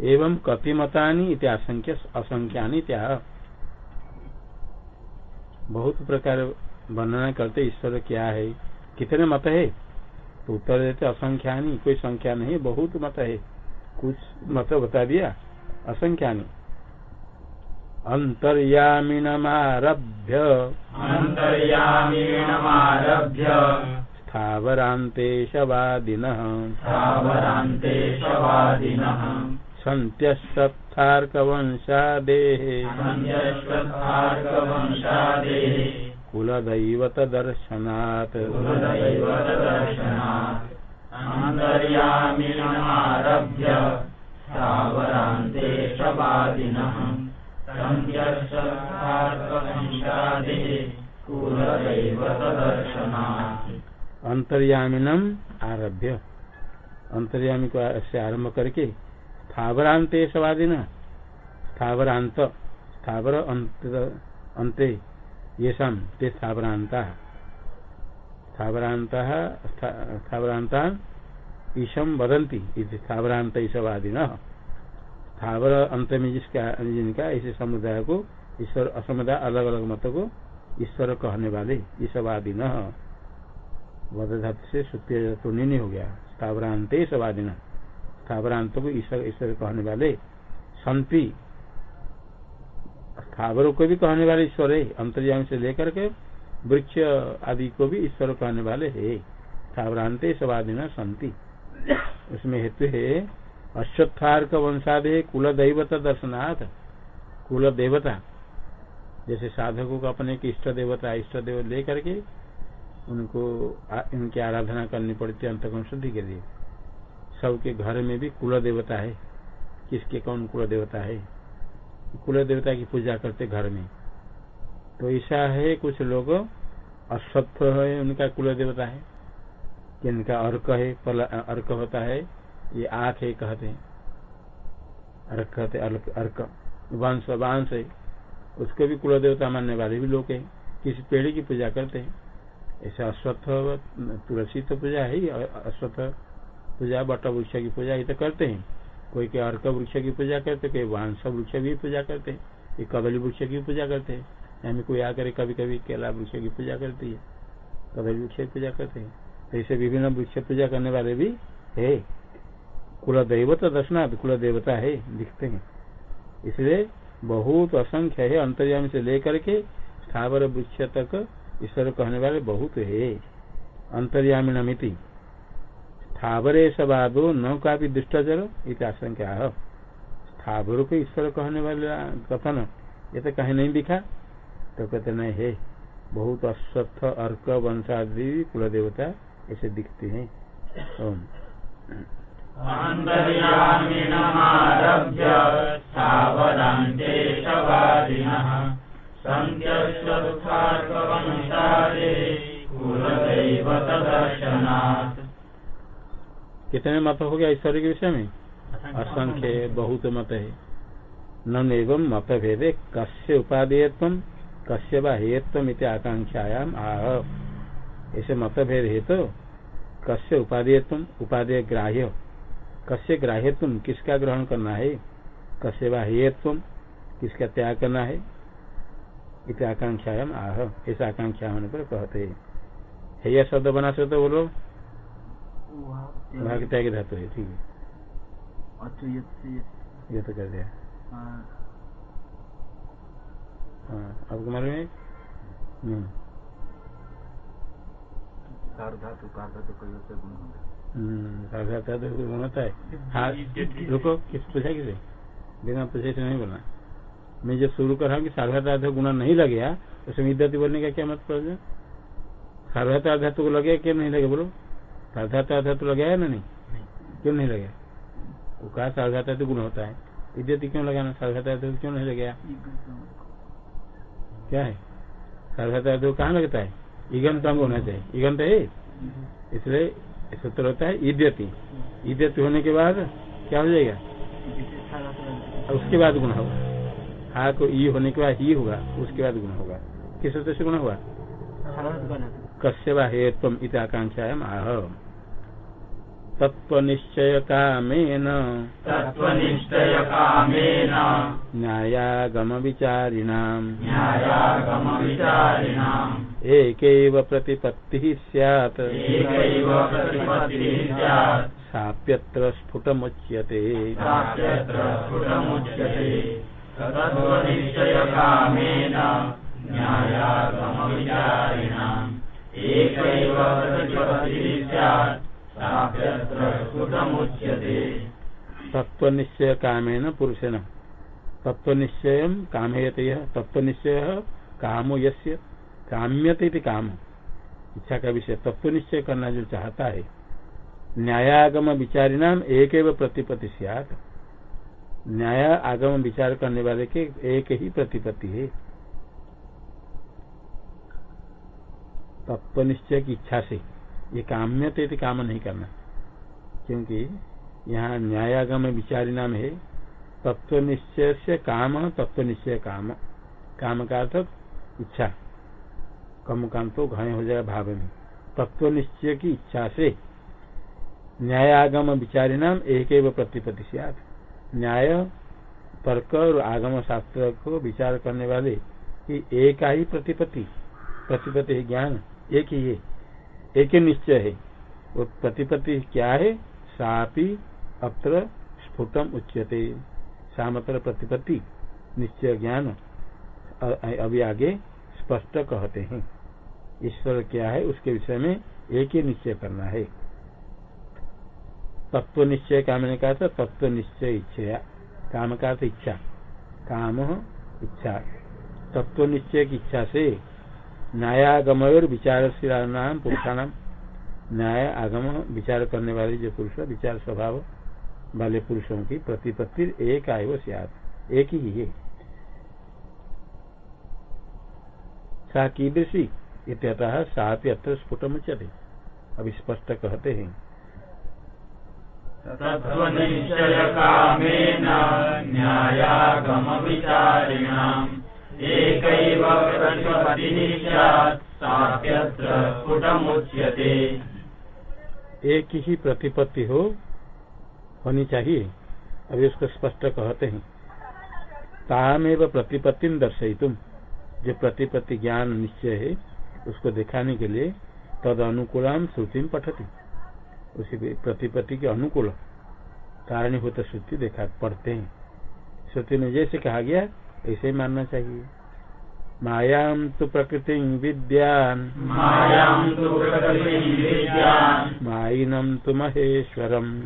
एवं इति असंख्य असंख्यानी त्या बहुत प्रकार वर्णना करते ईश्वर क्या है? कितने मत है? तो उत्तर देते असंख्यानी कोई संख्या नहीं बहुत मत है। कुछ मत बता दिया? असंख्यानी। अंतर्यामीनमारभ्य। अन्तर्यामीणमारभ्य स्थावरान्तेशवादिनः स्थावरान्तेशवादिनः सन्त्यस्तर्थार्कवंशादेः सन्त्यश्वत्थार्कवंशादेः अन्तर्यामीणमारभ्य स्थावरान्तेशवादिनः सन्त्यश्वत्थार्कवंशादेः अंतर्यामिनम आरभ्य अंतर्यामी को से आरंभ करके स्थावरांते सवादिन। स्थावरांत स्थावर अंते ये सम ते स्थावरांता स्थावरांता स्थावरांता ईशम इति स्थावरांत ईशवादिन। स्थावर अंत में जिसका जिनका इस समुदाय को ईश्वर असमुदाय अलग अलग मत को ईश्वर कहने वाले ईशवादिन। वध धातु से सुत्य तो नहीं हो गया। स्थावरांत सवादिन स्थावरांत को ईश्वर ईश्वर कहने वाले संति। स्थावरों को भी कहने वाले ईश्वर है। अंतर्याम से लेकर के वृक्ष आदि को भी ईश्वर कहने वाले है। स्थावरांत सवादिन संति। उसमें हेतु है, अश्वत्थार्क वंशादे कुल दैवता दर्शनाथ। कुल देवता जैसे साधकों को अपने इष्ट देवता, इष्ट देव लेकर के उनको इनकी आराधना करनी पड़ती है अंतकम शुद्धि के लिए। सबके घर में भी कुल देवता है। किसके, कौन कुल देवता है? कुल देवता की पूजा करते घर में। तो ऐसा है, कुछ लोग अश्वत्थ है, उनका कुल देवता है। कि इनका अर्क है पल अर्क होता है, ये आख है कहते हैं। अर्क कहते अर्क वंश, वांश है। उसको भी कुल देवता मानने वाले भी लोग हैं। किसी पेड़ की पूजा करते हैं। ऐसा अश्वत्थ, तुलसी तो पूजा है ही अश्वत्थ पूजा, बट वृक्ष की पूजा ये तो करते हैं। कोई के अर्क वृक्ष की पूजा करते कोई वांस वृक्ष भी पूजा करते हैं ये कबली वृक्ष की पूजा करते हैं। यानी कोई आकर कभी कभी केला वृक्ष की पूजा करती है कबली वृक्ष की पूजा करते हैं। ऐसे विभिन्न वृक्ष पूजा करने वाले भी है। कुल देवता दर्शनाथ कुल देवता है, दिखते हैं। इसलिए बहुत असंख्य है अंतर्यामी से लेकर के स्थावर वृक्ष तक ईश्वर कहने वाले बहुत है। अंतर्यामी नमिति। स्थावरे सवादो न का भी दुष्टचर इत आशंका। स्थावर को ईश्वर कहने वाले, कथन, ये तो कहीं नहीं दिखा तो कहते, नहीं, है, बहुत अश्वत्थ अर्क, वंशादि कुल देवता ऐसे दिखते हैं। कितने मत हो गया ईश्वर के विषय में? असंख्य बहुत मत है। न एवं मत भेदे कस्य उपादेयत्व कस्य व हेयत्व इति आकांक्षायाम आह। ऐसे मत भेद है तो कस्य उपादेयत्व उपादेय ग्राह्य कस्य ग्राह्य तुम किसका ग्रहण करना है? कस्य व हेयत्व किसका त्याग करना है? इत आकांक्षायाम आह। ऐसा आकांक्षा होने पर कहते हैं। हेय शब्द बना सकते बोलो। वहाँ के त्याग धातु है ठीक है। अच्छा ये तो कर दिया। हाँ। आपको मालूम है? नहीं। धातु धातु कई से गुण होता साधारण गुण होता है? हाँ रुको किस पूछा किसे? बिना पूछे से नहीं बोलना। मैं जब शुरू कर रहा हूँ कि सार्वधातु गुना नहीं लगेगा उसमें विद्यार्थी बोलने का क्या मतलब है? सार्वधातु धातु को लगे क्या नहीं लगे बोलो। सार्वधातु धातु लगे है ना नहीं? क्यों नहीं लगे? वो कहा सार्वधातु गुण होता है। विद्यार्थी क्यों लगाना? सार्वधातु क्यों नहीं लगेगा? क्या है? सार्वधातु कहाँ लगता है? ईगंत अंग होना चाहिए। ईगंत है। इसलिए सूत्र होता है इद्यति इद्यति होने के बाद क्या हो जाएगा? उसके बाद गुण होगा। हा को ई होने के बाद ही होगा उसके बाद गुण होगा। किस सूत्र से गुण होगा कश्यवा हेत्व इत आकांक्षा आह। तत्वनिश्चय कामेन तत्त्वनिश्चयकामेन। न्यायागम विचारिणाम् न्यायागमविचारिणाम्। एकैव प्रतिपत्तिः स्यात्। एकैव प्रतिपत्तिः स्यात्। साप्यत्र स्फुटमुच्यते। प्राप्यत्र स्फुटमुच्यते। तत्त्वनिश्चयकामेन। न्यायागमविचारिणाम्। एकैव प्रतिपत्तिः स्यात्। स्फुटमुच्यते तत्वनिश्चय कामेन पुरुषेण। तत्वनिश्चय कामयते यः तत्वनिश्चय कामो यस्य काम्यते काम। इच्छा का विषय तत्वनिश्चय करना जो चाहता है। न्यायागम विचारिणाम एक प्रतिपत्ति सियात। न्याय आगम विचार करने वाले के एक ही प्रतिपत्ति है। तत्वनिश्चय की इच्छा से। ये काम्यते इति काम नहीं करना। क्योंकि यहाँ न्यायागम विचारी नाम है। तत्व निश्चय से काम, तत्व निश्चय काम। काम का अर्थ इच्छा। कम काम तो घय हो जाएगा भाव में। तत्व निश्चय की इच्छा से न्यायागम विचारी नाम एक प्रतिपति से न्याय, तर्क और आगम शास्त्र को विचार करने वाले की एक ही प्रतिपत्ति है ज्ञान। एक ही है। एक ही निश्चय है। वो प्रतिपत्ति क्या है? सापी अत्र स्फुटम उच्यते। सामत्र प्रतिपत्ति, निश्चय ज्ञान अभी आगे स्पष्ट कहते हैं। ईश्वर क्या है? उसके विषय में एक ही निश्चय करना है। तत्व निश्चय का मैंने कहा था, तत्व निश्चय इच्छा काम का इच्छा। काम इच्छा। तत्व निश्चय की इच्छा से न्यायागम और विचारशील नाम न्याय आगम विचार करने वाले जो पुरुष विचार स्वभाव वाले पुरुषों की प्रतिपत्ति एक आय सियात, एक ही है। सा कीदृशी इत्यतः सापि अत्र स्फुटमुच्यते अभी स्पष्ट कहते हैं। तत्त्वनिश्चयकामेन न्यायागमविचारिणाम्। एक ही प्रतिपत्ति हो होनी चाहिए। अभी उसको स्पष्ट कहते हैं। तामेव प्रतिपत्ति दर्शई तुम जो प्रतिपत्ति ज्ञान निश्चय है, उसको दिखाने के लिए तद अनुकूलाम श्रुति पठती। उसी प्रतिपत्ति के अनुकूल, कारणीभूत श्रुति देखा पढ़ते हैं। श्रुति में जैसे कहा गया ऐसे ही मानना चाहिए। मायाम तो प्रकृति विद्यान। मायाम् तु प्रकृतिम् विद्यान्। तो महेश्वरम।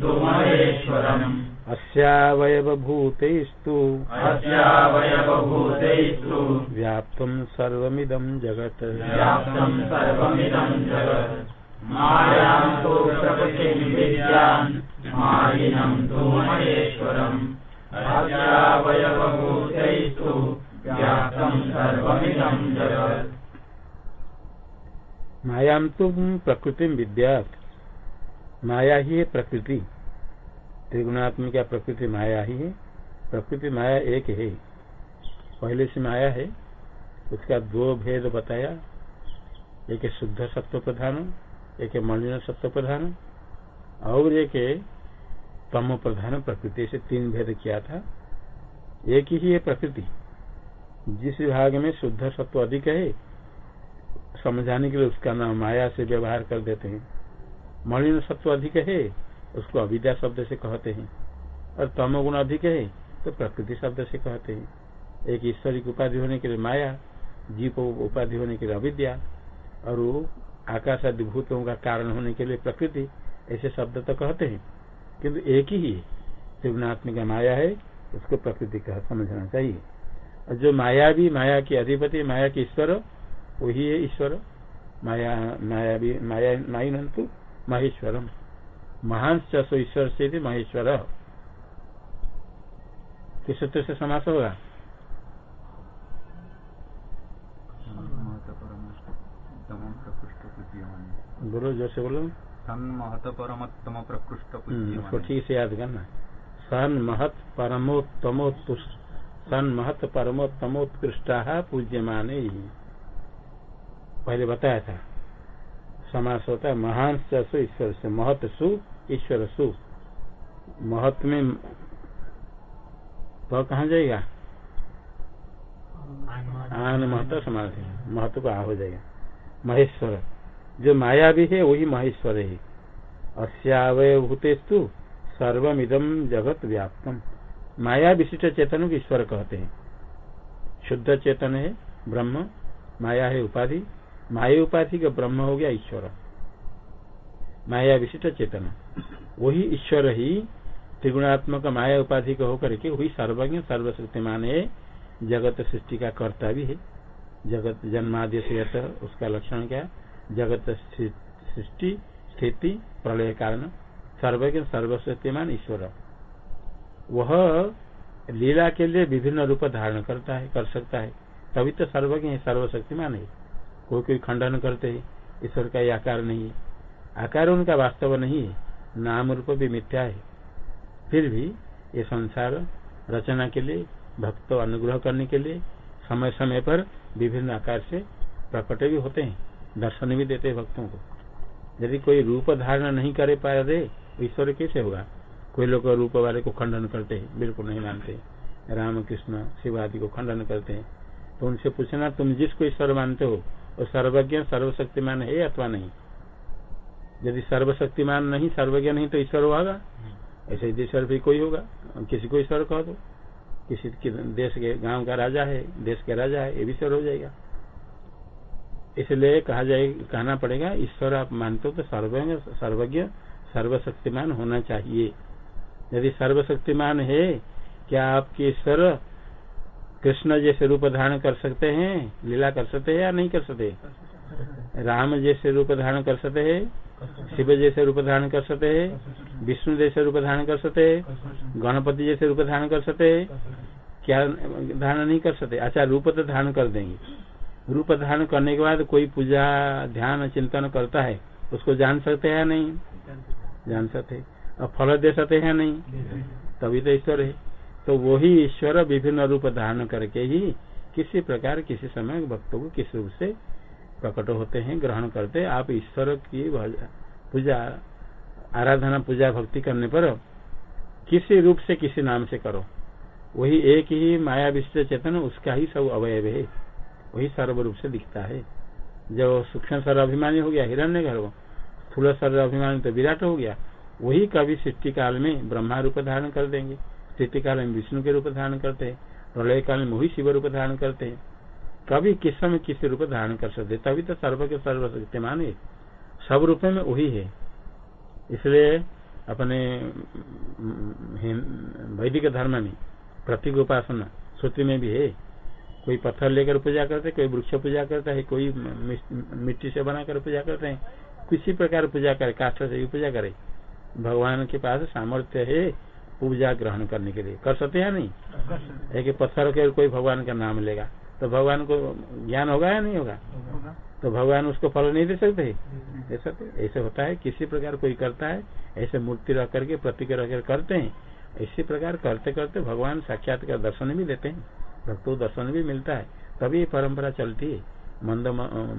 तु महेश्वरम्। अस्यावयवभूतैस्तु। सर्वमिदं जगत्। तु प्रकृतिम् विद्यान्। तु महेश्वरम्। मायाम तुम प्रकृति विद्यात। माया ही है प्रकृति। त्रिगुणात्मिका प्रकृति माया ही है। प्रकृति माया एक है। पहले से माया है, उसका दो भेद बताया। एक शुद्ध सत्व प्रधान, एक मलिन सत्व प्रधान, और एक तम प्रधान प्रकृति से तीन भेद किया था। एक ही है प्रकृति। जिस विभाग में शुद्ध सत्व अधिक है, समझाने के लिए उसका नाम माया से व्यवहार कर देते हैं। मलिन सत्व अधिक है, उसको अविद्या शब्द से कहते हैं। और तमोगुण अधिक है तो प्रकृति शब्द से कहते हैं। एक ईश्वरी की उपाधि होने के लिए माया, जीव उपाधि होने के लिए अविद्या, और आकाश आदि भूतों का कारण होने के लिए प्रकृति, ऐसे शब्द तो कहते हैं। किंतु एक ही त्रिगुणात्मिक माया है उसको प्रकृति का समझना चाहिए। और जो माया भी माया की अधिपति माया के ईश्वर वही है ईश्वर। माया माया भी माया माइनंतु महेश्वरम। महान सो ईश्वर से भी महेश्वर किस सूत्र से समास होगा। बोलो ज़ोर से बोलो। सन महत परमोत्तम प्रकृष्ट हम्म, ठीक से याद करना सन महत परमोत्तमोत्कृष्ट सन महत परमोत्तमोत्कृष्टा पूज्यमाने ही। पहले बताया था समास होता है महान सु ईश्वर से महत सु ईश्वर सु। महत में तो कहा जाएगा? आन महत्व समास है। महत्व को आ हो जाएगा। महेश्वर। जो माया भी है, वही महेश्वर है। अस्यावय भूतेस्तु सर्वमिदम जगत व्याप्तम। माया विशिष्ट चेतन को ईश्वर कहते हैं। शुद्ध चेतन है, ब्रह्म। माया है उपाधि। माया उपाधि का ब्रह्म हो गया ईश्वर। माया विशिष्ट चेतन। वही ईश्वर ही त्रिगुणात्मक माया उपाधि का होकर के वही सर्वज्ञ, सर्वशक्तिमान है। जगत सृष्टि का कर्ता भी है। जगत जन्मादि से उसका लक्षण क्या? जगत सृष्टि स्थिति, प्रलय कारण। सर्वज्ञ सर्वशक्तिमान ईश्वर। वह लीला के लिए विभिन्न रूप धारण करता है, कर सकता है। तभी तो सर्वज्ञ सर्वशक्तिमान है। कोई कोई खंडन करते है, ईश्वर का यह आकार नहीं है। आकार उनका वास्तव नहीं है, नाम रूप भी मिथ्या है। फिर भी ये संसार रचना के लिए, भक्त अनुग्रह करने के लिए समय समय पर विभिन्न आकार से प्रकट भी होते हैं। दर्शन भी देते भक्तों को। यदि कोई रूप धारण नहीं करे पा रहे ईश्वर कैसे होगा? कोई लोग रूप वाले को खंडन करते हैं, बिल्कुल नहीं मानते। राम कृष्ण शिव आदि को खंडन करते हैं। तो उनसे पूछना, तुम जिसको ईश्वर मानते हो, वो सर्वज्ञ, सर्वशक्तिमान है अथवा नहीं? यदि सर्वशक्तिमान नहीं, सर्वज्ञ नहीं तो ईश्वर होगा? ऐसे ही ईश्वर भी कोई होगा, किसी को ईश्वर कह दो। किसी देश के, गाँव का राजा है, देश के राजा है, ये भी ईश्वर हो जाएगा। इसलिए कहा जाए, कहना पड़ेगा, ईश्वर आप मानते हो तो सर्वज्ञ सर्वज्ञ, सर्वशक्तिमान होना चाहिए। यदि सर्वशक्तिमान है, क्या आपके ईश्वर कृष्ण जैसे रूप धारण कर सकते हैं, लीला कर सकते हैं या नहीं कर सकते? राम जैसे रूप धारण कर सकते हैं, शिव जैसे रूप धारण कर सकते हैं, विष्णु जैसे रूप धारण कर सकते हैं, गणपति जैसे रूप धारण कर सकते हैं, क्या धारण नहीं कर सकते? अच्छा रूप तो धारण कर देंगे। रूप धारण करने के बाद कोई पूजा, ध्यान चिंतन करता है, उसको जान सकते हैं नहीं? जान सकते और फल दे सकते हैं नहीं? तभी तो ईश्वर है। तो वही ईश्वर विभिन्न रूप धारण करके ही किसी प्रकार, किसी समय भक्तों को किस रूप से प्रकट होते हैं, ग्रहण करते आप ईश्वर की पूजा, आराधना, पूजा भक्ति करने पर किसी रूप से किसी नाम से करो। वही एक ही माया विश्व चेतन, उसका ही सब अवयव है। वही सर्व रूप से दिखता है। जब सूक्ष्म सर्व अभिमानी हो गया हिरण्य गर्भ स्थूल सर्व अभिमानी तो विराट हो गया, वही कभी सृष्टि काल में ब्रह्मा रूप धारण कर देंगे। स्थिति काल में विष्णु के रूप धारण करते हैं प्रलय काल में वही शिव रूप धारण करते हैं। कभी किस समय किसी रूप धारण कर सकते तभी तो सर्व के सर्वशक्तिमान है। सब रूप में वही है। इसलिए अपने वैदिक धर्म में प्रतीक उपासना श्रुति में भी है। कोई पत्थर लेकर पूजा करते कोई वृक्ष पूजा करता है कोई मिट्टी से बनाकर पूजा करते हैं। किसी प्रकार पूजा करे काष्ठ से भी पूजा करे। भगवान के पास सामर्थ्य है पूजा ग्रहण करने के लिए। कर सकते हैं नहीं? एक पत्थर के कोई भगवान का नाम लेगा तो भगवान को ज्ञान होगा या नहीं होगा? तो भगवान उसको फल नहीं दे सकते? दे सकते। ऐसे होता है किसी प्रकार कोई करता है ऐसे मूर्ति रख करके प्रतीक रख कर करते हैं। इसी प्रकार करते करते भगवान साक्षात का दर्शन भी देते हैं। भक्तों दर्शन भी मिलता है, तभी परंपरा चलती है। मंद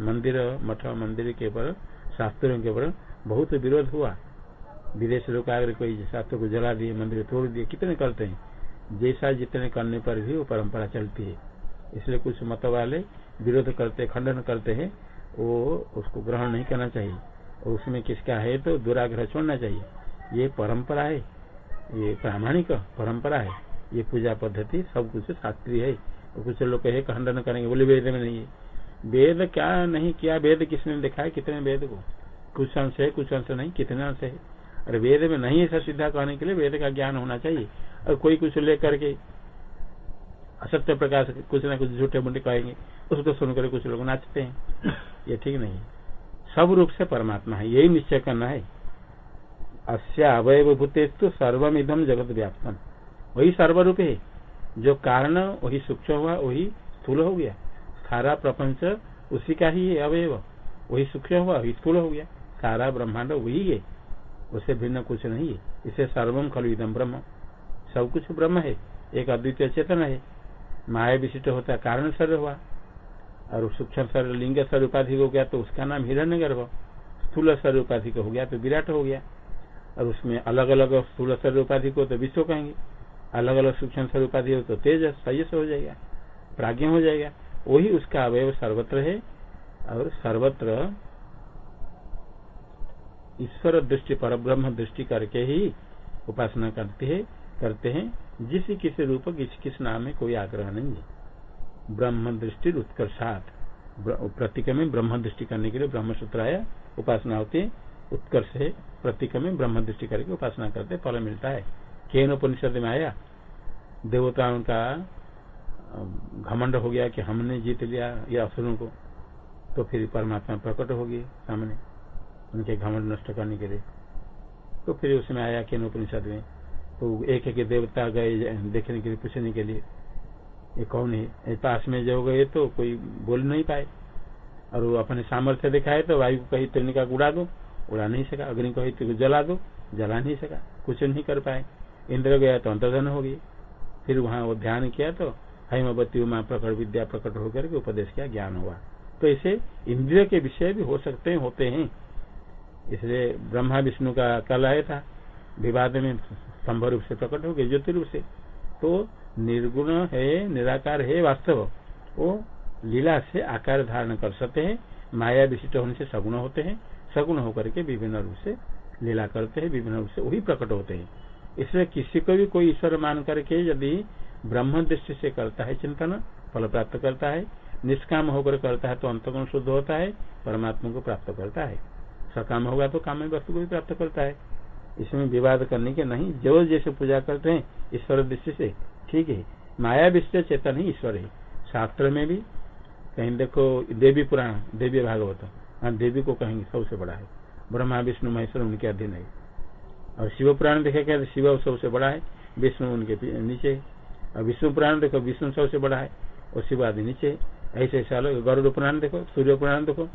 मंदिर, मठ, मंदिर के ऊपर, शास्त्रों के ऊपर बहुत विरोध हुआ। विदेश लोग अगर कोई शास्त्र को जला दिए, मंदिर तोड़ दिए, कितने करते हैं? जैसा जितने करने पर भी वो परंपरा चलती है। इसलिए कुछ मत वाले विरोध करते, खंडन करते हैं, वो उसको ग्रहण नहीं करना चाहिए। और उसमें किसका है तो दुराग्रह छोड़ना चाहिए। ये परंपरा है, ये प्रामाणिक परंपरा है। ये पूजा पद्धति सब कुछ शास्त्रीय है। कुछ लोग कहे, खंडन करेंगे, बोले, वेद में नहीं है। वेद क्या नहीं किया? वेद किसने देखा है कितने वेद को? कुछ अंश है, कुछ अंश नहीं, कितने अंश है? अरे वेद में नहीं ऐसा सिद्धा कहने के लिए वेद का ज्ञान होना चाहिए। और कोई कुछ लेकर के असत्य प्रकाश कुछ ना कुछ झूठे मुंडे कहेंगे, उसको सुनकर कुछ लोग नाचते हैं। ये ठीक नहीं सब रूप से परमात्मा है, यही निश्चय करना है। अस्य अवयव भूतेस्तु सर्वम इधम जगत व्याप्तम। वही सर्वरूप है। जो कारण, वही सूक्ष्म हुआ, वही स्थूल हो गया। सारा प्रपंच उसी का ही है, अवयव। वही सूक्ष्म हुआ, वही स्थूल हो गया। सारा ब्रह्मांड वही है। उससे भिन्न कुछ नहीं है। इसे सर्वम खलु इदम ब्रह्म। सब कुछ ब्रह्म है। एक अद्वितीय चेतन है। माया विशिष्ट होता कारण शरीर हुआ। और सूक्ष्म शरीर, लिंग शरीर उपाधि हो गया तो उसका नाम हिरण्य गर्भ स्थूल शरीर उपाधि हो गया तो विराट हो गया। और उसमें अलग अलग स्थूल शरीर उपाधि को तो विश्व कहेंगे। अलग अलग सूक्ष्म स्वरूप उपाधि हो तो तेज सही से हो जाएगा, प्राज्ञ हो जाएगा। वही उसका अवयव सर्वत्र है, और सर्वत्र ईश्वर दृष्टि पर ब्रह्म दृष्टि करके ही उपासना करते हैं करते हैं। जिस किसी रूप, किस किस नाम में कोई आग्रह नहीं है। ब्रह्म दृष्टि उत्कर्षात। प्रतीक में ब्रह्म दृष्टि करने के लिए ब्रह्म सूत्र आया, उपासना होती है, उत्कर्ष है, प्रतीक में ब्रह्म दृष्टि करके उपासना करते फल मिलता है। केन उपनिषद में आया? देवताओं का घमंड हो गया कि हमने जीत लिया या असुरों को। तो फिर परमात्मा प्रकट हो गए सामने, उनके घमंड नष्ट करने के लिए। तो फिर उसमें आया केन उपनिषद में। तो एक एक देवता गए देखने के लिए, पूछने के लिए। ये कौन है? पास में जो गए तो कोई बोल नहीं पाए। और वो अपने सामर्थ्य दिखाए तो वायु को कही तिरने उड़ा दो। उड़ा नहीं सका। अग्नि कही जला दो। जला नहीं सका। कुछ नहीं कर पाए। इंद्र गया तो अंतर्धन हो गई। फिर वहाँ वो ध्यान किया तो हेमवती उमा प्रकट, विद्या प्रकट होकर के उपदेश किया, ज्ञान हुआ। तो इसे इंद्रिय के विषय भी हो सकते हैं, होते हैं। इसलिए ब्रह्मा विष्णु का कल आया था, विवाद में संभव रूप से प्रकट हो गए ज्योति रूप से। तो निर्गुण है, निराकार है, वास्तव। वो लीला से आकार धारण कर सकते हैं, माया विशिष्ट होने से सगुण होते हैं, सगुण होकर के विभिन्न रूप से लीला करते हैं, विभिन्न रूप से वही प्रकट होते हैं। इसलिए किसी को भी कोई ईश्वर मान करके यदि ब्रह्म दृष्टि से करता है चिंतन, फल प्राप्त करता है, निष्काम होकर करता है तो अंतगुण शुद्ध होता है, परमात्मा को प्राप्त करता है। सकाम होगा तो काम वस्तु को भी प्राप्त करता है। इसमें विवाद करने के नहीं, जो जैसे पूजा करते हैं, ईश्वर दृष्टि से, ठीक है। माया विश्व चेतन ही ईश्वर है। शास्त्र में भी कहीं, देखो, देवी पुराण, देवी भागवत। हाँ देवी को कहेंगे, सबसे बड़ा है। ब्रह्मा, विष्णु, महेश्वर, उनके अधीन है। और शिव पुराण देखे क्या शिव सबसे बड़ा है, विष्णु उनके नीचे और विष्णु पुराण देखो, विष्णु सबसे बड़ा है, और शिव आदि नीचे ऐसे ऐसा गरुड़ पुराण देखो, सूर्य पुराण देखो।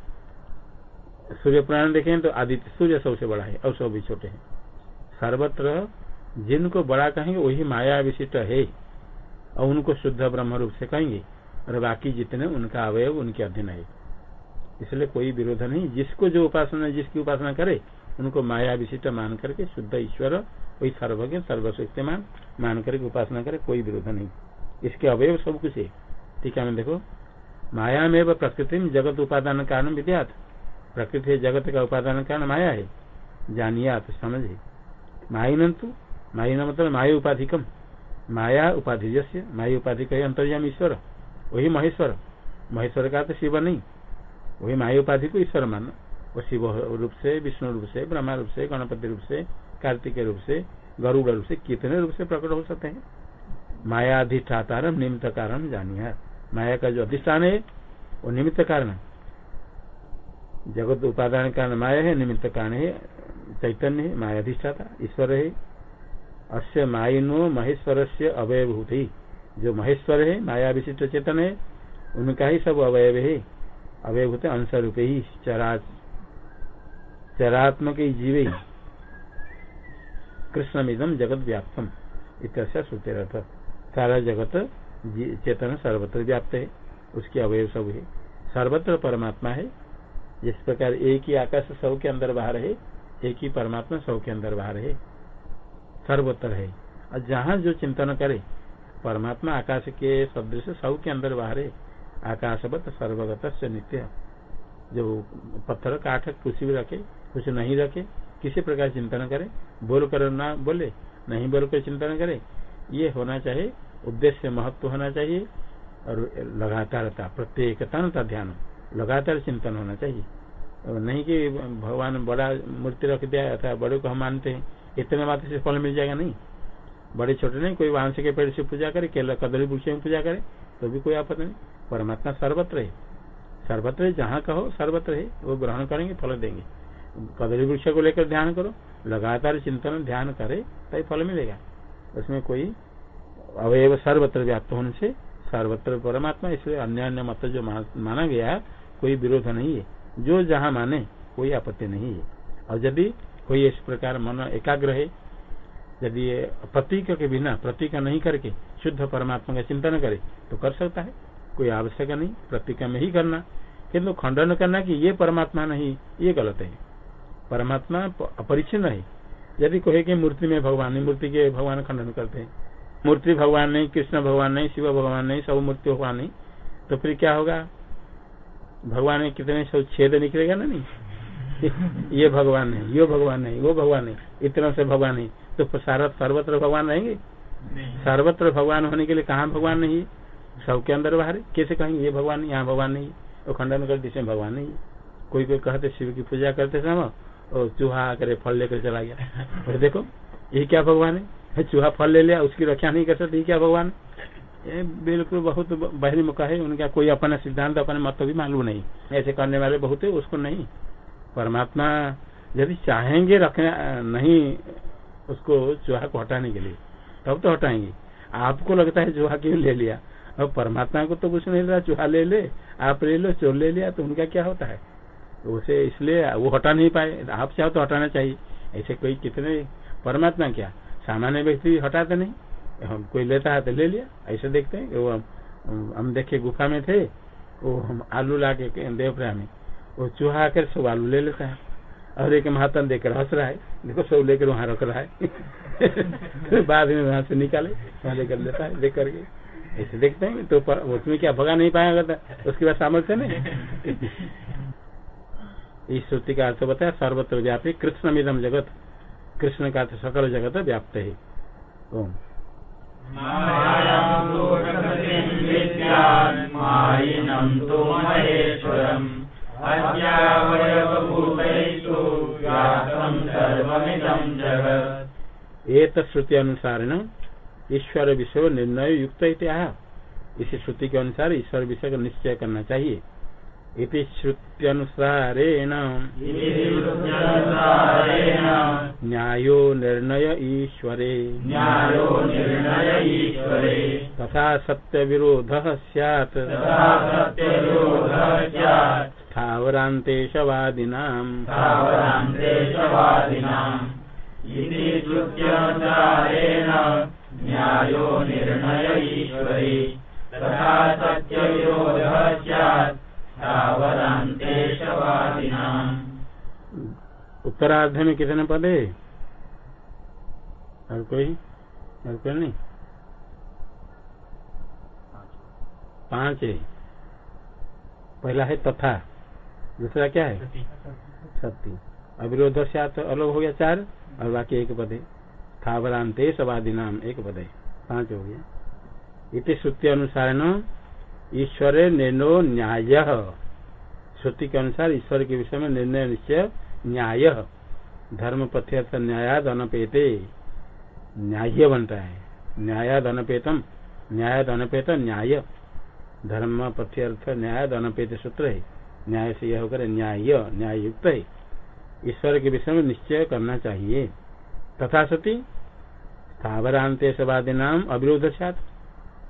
सूर्य पुराण देखें तो आदित्य सूर्य सबसे बड़ा है, और सब भी छोटे हैं। सर्वत्र जिनको बड़ा कहेंगे, वही माया विशिष्ट है। और उनको शुद्ध ब्रह्म रूप से कहेंगे, और बाकी जितने उनका अवयव, उनके अधीन है। इसलिए कोई विरोध नहीं। जिसको जो उपासना, जिसकी उपासना करे उनको माया विशिष्ट मान करके, शुद्ध ईश्वर, वही सर्वज्ञ, सर्वशक्तिमान मान करके, उपासना करे, कोई विरोध नहीं। इसके अवयव सब कुछ है ठीक है देखो। माया में प्रकृति में जगत उपादान कारण विद्यात। प्रकृति जगत का उपादान कारण माया है। जानिए, आप समझे माइनन तो माइना मतलब माया उपाधिकम। माया उपाधि जैसे माया उपाधि कहे अंतर्याम ईश्वर। वही महेश्वर। महेश्वर का तो शिव नहीं। वही माया उपाधि को ईश्वर मानना। वो शिव रूप से विष्णु रूप से ब्रह्मा रूप से गणपति रूप से कार्तिक रूप से गरुड़ रूप से कितने रूप से प्रकट हो सकते हैं? माया अधिष्ठाता निमित्त कारण जानिए माया का जो अधिष्ठान है, वो निमित्त कारण जगत उपादान कारण माया है, निमित्त कारण है, चैतन्य है माया अधिष्ठाता ईश्वर है। अस्य माइनो महेश्वर से अवयभूत ही जो महेश्वर है, माया विशिष्ट चेतन है, उनका ही सब अवयव है। अवयभूत अंश रूप ही चरा चरात्मक जीव कृष्णमिदम जगत व्याप्तम इतना सूत्र सारा जगत चेतन सर्वत्र व्याप्त है। उसके अवयव सब है। सर्वत्र परमात्मा है। जिस प्रकार एक ही आकाश सब के अंदर बाहर है, एक ही परमात्मा सब के अंदर बाहर है। सर्वत्र है। और जहाँ जो चिंतन करे, परमात्मा आकाश के शब्द से सब के अंदर बाहर है। आकाशवत सर्वगत नित्य। जो पत्थर, काठ कुछ भी रखे कुछ नहीं रखे, किसी प्रकार चिंतन करे बोल कर ना बोले, नहीं बोल कर चिंतन करे, ये होना चाहिए, उद्देश्य महत्व होना चाहिए, और लगातारता प्रत्येकता ध्यान, लगातार चिंतन होना चाहिए। और नहीं कि भगवान बड़ा मूर्ति रख दिया था बड़े को हम मानते हैं, इतने मात्र से फल मिल जाएगा नहीं। बड़े छोटे नहीं, कोई वांश के पेड़ से पूजा करे, केला कदली वृक्ष में पूजा करे तो भी कोई आपत्ति नहीं। परमात्मा सर्वत्र है। सर्वत्र जहाँ कहो सर्वत्र है, वो ग्रहण करेंगे, फल देंगे। कदली वृक्ष को लेकर ध्यान करो, लगातार चिंतन, ध्यान करे, तभी फल मिलेगा। उसमें कोई अवयव सर्वत्र व्याप्त होने से सर्वत्र परमात्मा, इसलिए अन्य अन्य मत जो माना गया कोई विरोध नहीं है। जो जहाँ माने, कोई आपत्ति नहीं है। और यदि कोई इस प्रकार मन एकाग्र है, यदि प्रतीक के बिना, प्रतीक नहीं करके शुद्ध परमात्मा का चिंतन करे तो कर सकता है। कोई आवश्यक नहीं, प्रतीक में ही करना। किन्तु खंडन करना कि ये परमात्मा नहीं, ये गलत है। परमात्मा अपरिचिन्न है यदि कहे कि मूर्ति में भगवान नहीं मूर्ति के भगवान खंडन करते हैं। मूर्ति भगवान नहीं कृष्ण भगवान नहीं शिव भगवान नहीं सब मूर्ति भगवान नहीं तो फिर क्या होगा? भगवान में कितने सब छेद निकलेगा ना नहीं? ये भगवान है यो भगवान है वो भगवान है इतना से भगवान है। तो सारा सर्वत्र भगवान रहेंगे? सर्वत्र भगवान होने के लिए कहाँ भगवान नहीं? है? सबके अंदर बाहर कैसे कहेंगे? ये भगवान यहाँ भगवान नहीं। और खंडन करते इसमें भगवान नहीं। कोई कोई कहते शिव की पूजा करते समय और चूहा आकर फल लेकर चला गया। और देखो, ये क्या भगवान है? चूहा फल ले लिया, उसकी रक्षा नहीं कर सकते, ये क्या भगवान? ये बिल्कुल बहुत बहरी मौका है, उनका कोई अपना सिद्धांत, अपने मत भी मालूम नहीं। ऐसे करने वाले बहुत है, उसको नहीं। परमात्मा यदि चाहेंगे रखने, नहीं उसको चूहा को हटाने के लिए, तब तो हटाएँगे। आपको लगता है चूहा क्यों ले लिया? अब परमात्मा को तो कुछ नहीं रहा, चूहा ले ले, आप ले लो, चोर ले लिया तो उनका क्या होता है? तो उसे इसलिए वो हटा नहीं पाए। आप चाहो तो हटाना चाहिए। ऐसे कोई कितने परमात्मा क्या? सामान्य व्यक्ति हटाते नहीं। हम कोई लेता है तो ले लिया। ऐसे देखते हैं कि वो हम, हम देखे गुफा में थे वो हम आलू ला के देवप्रा में वो चूहा आकर सब आलू ले लेता है। और एक महात्मा देकर हंस रहा है। देखो सब लेकर वहाँ रख रहा है। बाद में वहाँ से निकाले वहाँ लेकर लेता है देख करके। ऐसे देखते हैं तो उसमें क्या भगा नहीं पाया था उसके बाद सामर्थ्य नहीं इस श्रुति का अर्थ बताया सर्वत्र व्यापी कृष्ण मिदम जगत। कृष्ण का अर्थ सकल जगत व्याप्त है। ओम। एक श्रुति अनुसार न ईश्वर विषय निर्णय युक्त इतिहास इसी श्रुति के अनुसार ईश्वर विषय का निश्चय करना चाहिए। इति श्रुत्यनुसारेण। न्यायो निर्णय ईश्वरे। न्यायो निर्णय ईश्वरे। तथा सत्य विरोध सैत् तथा सत्यविरोधः स्यात्। स्थावरान्तेशवादिनाम् न्यायो निर्णय ईश्वरे। तथा सत्यविरोधः स्यात्। उत्तरार्ध में कितने पद? है और कोई? और कोई नहीं? पाँच। है पहला है तथा। दूसरा क्या है? सत्य अविरोध से अलग हो गया चार और बाकी एक पद। है स्थावरांते सवादी नाम एक पद। है पाँच हो गया। इति श्रुति अनुसार न ईश्वर निर्णो न्याय। श्रुति के अनुसार ईश्वर के विषय में निर्णय निश्चय न्याय। धर्म पथ्यर्थ न्यायाद अनपेते न्याय बनता है। न्यायाद अनपेतम न्यायाद अनपेत न्याय। धर्म पथ्यर्थ न्यायाद अनपेत सूत्र है। न्याय से यह होकर न्याय न्याय युक्त है। ईश्वर के विषय में निश्चय करना चाहिए। तथा सती स्थावरांतेशवादी नाम अविरोध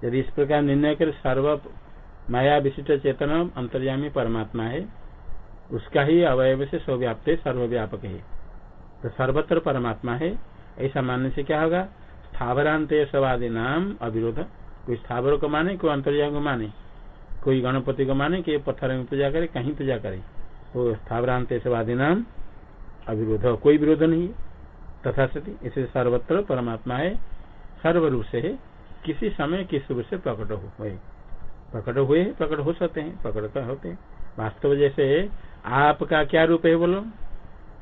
यदि इस प्रकार निर्णय कर सर्व माया विशिष्ट चेतन अंतर्यामी परमात्मा है। उसका ही अवयव से सर्वव्याप्त है, सर्वव्यापक है। तो सर्वत्र परमात्मा है, ऐसा मानने से क्या होगा? स्थावरांतेशवादी नाम अविरोध। कोई स्थावर को माने, कोई अंतर्याम को माने, कोई गणपति को माने कि पत्थर में पूजा करे, कहीं पूजा करे, वो स्थावरांतेशवादी नाम अविरोध। कोई विरोध नहीं है। तथा सती इसे सर्वत्र परमात्मा है सर्व रूप से है, किसी समय किस रूप से प्रकट हुए प्रकट हुए प्रकट हो सकते हैं प्रकट होते हैं। वास्तव जैसे आपका क्या रूप है बोलो?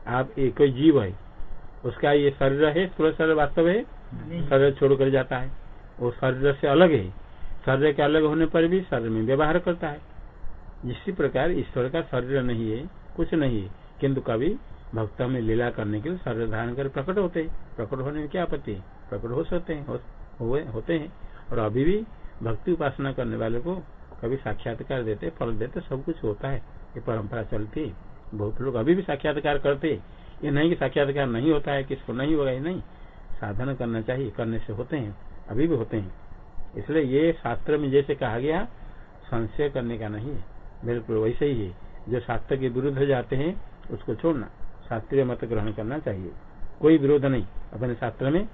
आप एक कोई जीव है। उसका ये शरीर है स्थूल शरीर वास्तव है? शरीर छोड़ कर जाता है। वो शरीर से अलग है। शरीर के अलग होने पर भी शरीर में व्यवहार करता है। इसी प्रकार ईश्वर का शरीर नहीं है कुछ नहीं है। किन्तु कभी भक्त में लीला करने के लिए शरीर धारण कर प्रकट होते हैं। प्रकट होने में क्या आपत्ति है? प्रकट हो सकते हैं हो, होते हैं। और अभी भी भक्ति उपासना करने वाले को कभी साक्षात्कार देते, फल देते, सब कुछ होता है। ये परंपरा चलती बहुत लोग अभी भी साक्षात्कार करते ये नहीं कि साक्षात्कार नहीं होता है, किसको नहीं होगा, ये नहीं। साधन करना चाहिए, करने से होते हैं, अभी भी होते हैं। इसलिए ये शास्त्र में जैसे कहा गया, संशय करने का नहीं है। बिल्कुल वैसे ही है। जो शास्त्र के विरुद्ध जाते हैं, उसको छोड़ना। शास्त्रीय मत ग्रहण करना चाहिए। कोई विरोध नहीं। अपने शास्त्र में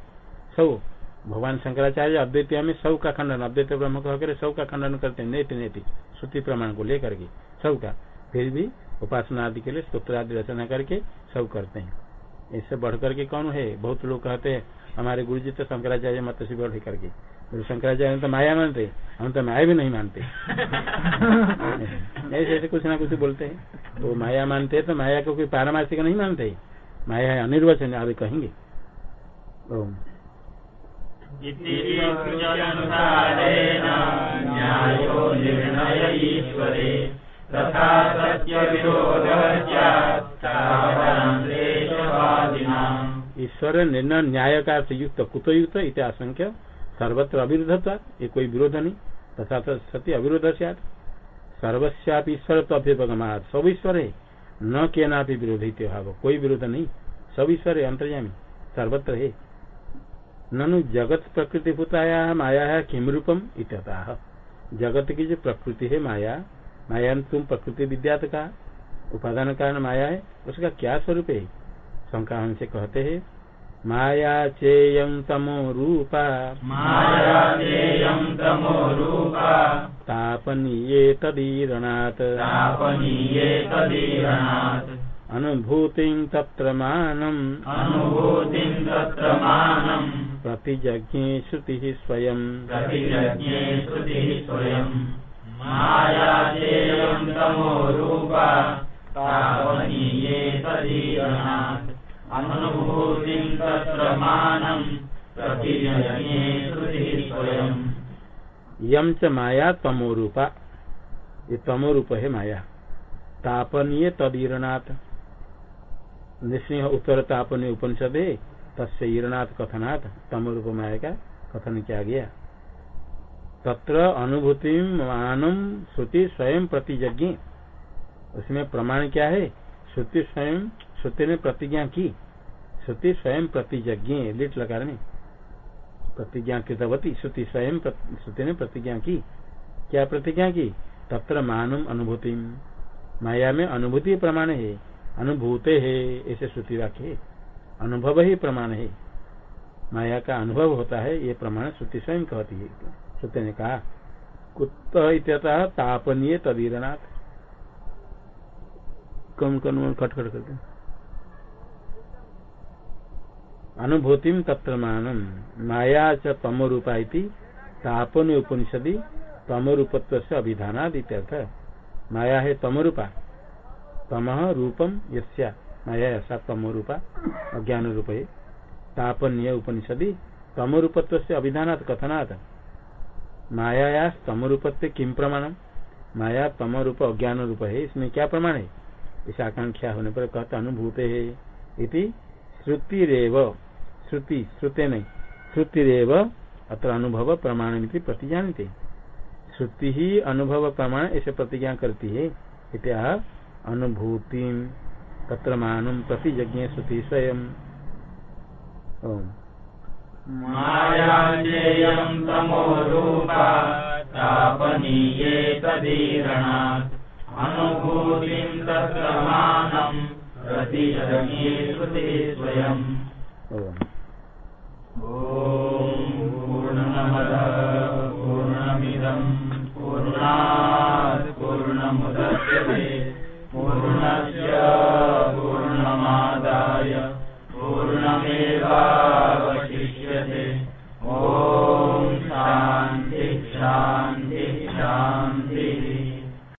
सब भगवान शंकराचार्य अद्वैतीय में सब का खंडन, अद्वैत ब्रह्म कह कर सब का खंडन करते हैं नेति नेति, श्रुति प्रमाण को लेकर के सब का फिर भी उपासना आदि के लिए स्त्रोत्र आदि रचना करके सब करते हैं। इससे बढ़ करके कौन है? बहुत लोग कहते हैं, हमारे गुरु जी तो शंकराचार्य मत से बढ़ करके। गुरु शंकराचार्य तो माया मानते हम तो माया भी नहीं मानते ऐसे ऐसे कुछ ना कुछ बोलते हैं। वो माया मानते हैं तो माया को कोई पारमार्थिक नहीं मानते। माया है अनिर्वचन आदि कहेंगे। ओम इति अनुसारेण न्यायो निर्णय ईश्वरे निर्णय न्याय का युक्त कुत युक्त इत आशंक्य सर्वत्र अविरुद्धता ये कोई विरोध नहीं। तथा सत्य अविरोध सर्वस्याप ईश्वर तो अभ्युपगमात सब ईश्वर है न के ना विरोधी भाव कोई विरोध नहीं। सब ईश्वर है अंतर्यामी। सर्वत्र है। ननु जगत प्रकृति भूताया माया है किम रूपम इत्यतः जगत की जो प्रकृति है माया माया तुम प्रकृति विद्यात का उपादान कारण माया है उसका क्या स्वरूप है? शंका हमसे कहते हैं माया चेयम तमो रूपा। मायादेयम् तमो रूपा। तापनीये तदीरणात्। तापनीये तदीरणात्। अनुभूतिं तत्र मानम्। अनुभूतिम् तत्र मानम्। प्रतिजज्ञे श्रुतिः स्वयं। यम च माया तमो रूपा ये तमो रूप है माया। तापनीय तदीरणात्। निश्चय उत्तर तापनीय उपनिषद है तस्य ईरणात् कथनात् तमो रूप माया का कथन किया गया। तत्र अनुभूति मानम श्रुति स्वयं प्रतिज्ञ उसमें प्रमाण क्या है? श्रुति स्वयं, श्रुति ने प्रतिज्ञा की। श्रुति स्वयं प्रतिज्ञ लिट लगाने प्रतिज्ञा कृतवती, श्रुति स्वयं श्रुति ने प्रतिज्ञा की। क्या प्रतिज्ञा की? तत्र मानम अनुभूति। माया में अनुभूति प्रमाण है, अनुभूते है, ऐसे श्रुति वाक्य है। अनुभव ही प्रमाण है। माया का अनुभव होता है, ये प्रमाण श्रुति स्वयं कहती है। श्रुति ने कहा, कुत्त इत्यतः तापनीय तदीरनाथ कम कम खटखट करके अनुभूति तत्र मानम माया च तमो रूपा तापन उपनिषदि तमो रूपत्व से इत्यर्थ माया है तमो रूपा तम रूपम यस्या माया ऐसा तमो रूपा अज्ञान रूप है तापन्य उपनिषदि तमो रूपत्व से अभिधानात कथनात्। माया तम रूपत्व किम प्रमाणम? माया तम रूप अज्ञान रूप है इसमें क्या प्रमाण है? इस आकांक्षा होने पर कहते अनुभूते है। इति श्रुतिरेव, श्रुति, श्रुते नहीं, श्रुतिरेव अत्र अनुभव प्रमाण प्रतिजानते। श्रुति ही अनुभव प्रमाण ऐसे प्रतिज्ञा करती है। इत्या अनुभूति तत्र मानुम प्रति यज्ञ सुति स्वयं। ओम।